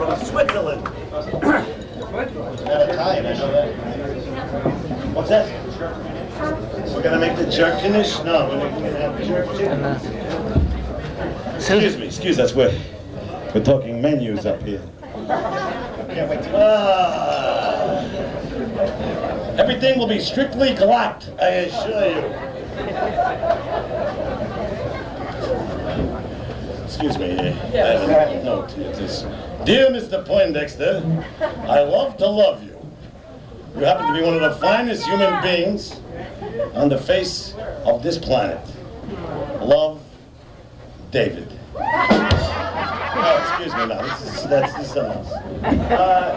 from Switzerland. Not Italian, I know. What's that? We're gonna make the jerkinish? No, we're gonna have jerk. Excuse me, excuse us, we're, we're talking menus up here. Ah. Everything will be strictly glatt, I assure you. Excuse me, a It says, Dear Mr. Poindexter, I love to love you. You happen to be one of the finest human beings on the face of this planet. Love, David. Oh, excuse me now. This is, that's this is. Uh,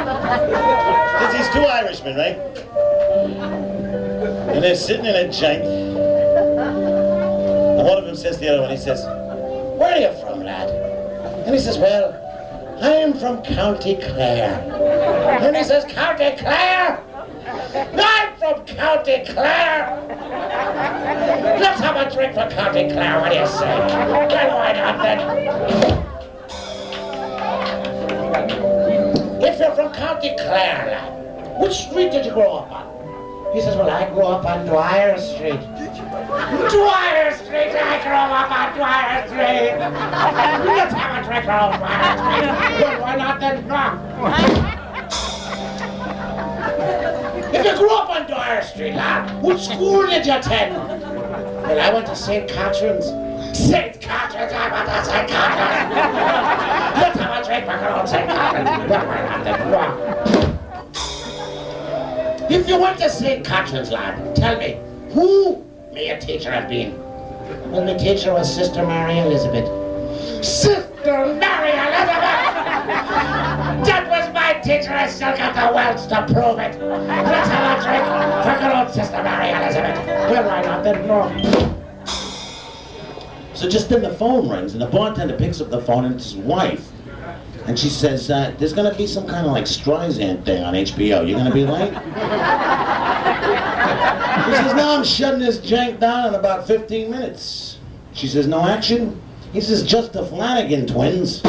Because he's two Irishmen, right? And they're sitting in a jank. One of them says to the other one, he says, Where are you from, lad? And he says, Well, I am from County Clare. And he says, County Clare? I'm from County Clare. Let's have a drink for County Clare, what do you say? Get why not then? If you're from County Clare, lad, which street did you grow up on? He says, well, I grew up on Dwyer Street. Dwyer Grew up on Dwyer Street. Let's have a drink on Dwyer Street. Well, why not then? No. If you grew up on Dwyer Street, lad, which school did you attend? Well, I went to St. Catherine's. St. Catherine's, I went to St. Catherine's. Let's have a drink for good St. Catherine's. Why not then? No. If you went to St. Catherine's, lad, tell me, who may a teacher have been? Well, the teacher was Sister Mary Elizabeth. Sister Mary Elizabeth! that was my teacher. I still got the welts to prove it. Let's have a drink for good old Sister Mary Elizabeth. Well, why not then? No. So just then the phone rings, and the bartender picks up the phone, and it's his wife. And she says, uh, there's gonna be some kind of like Streisand thing on HBO. You're gonna be late? He says, no, I'm shutting this jank down in about 15 minutes. She says, no action? He says, just the Flanagan twins.